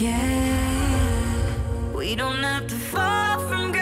Yeah, we don't have to fall from.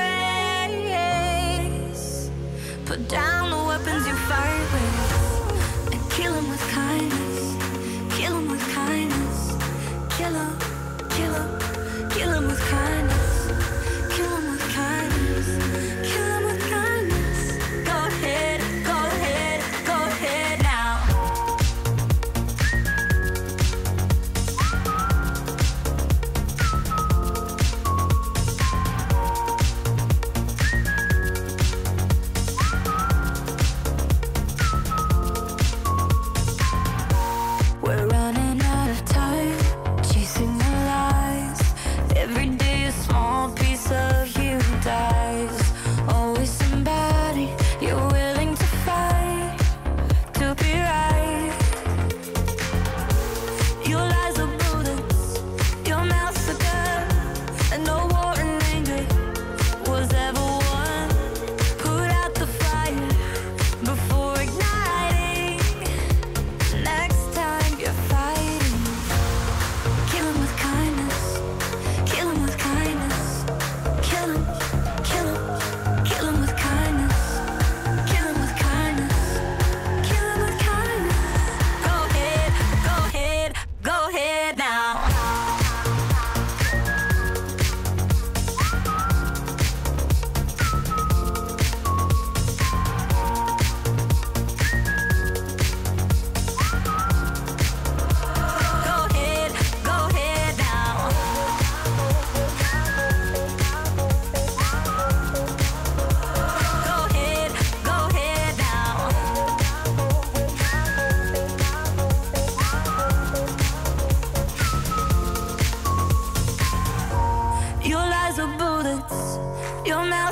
I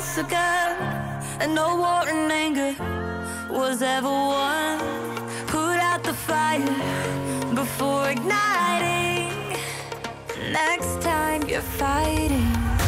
And no war and anger Was ever won. Put out the fire Before igniting. Next time you're fighting.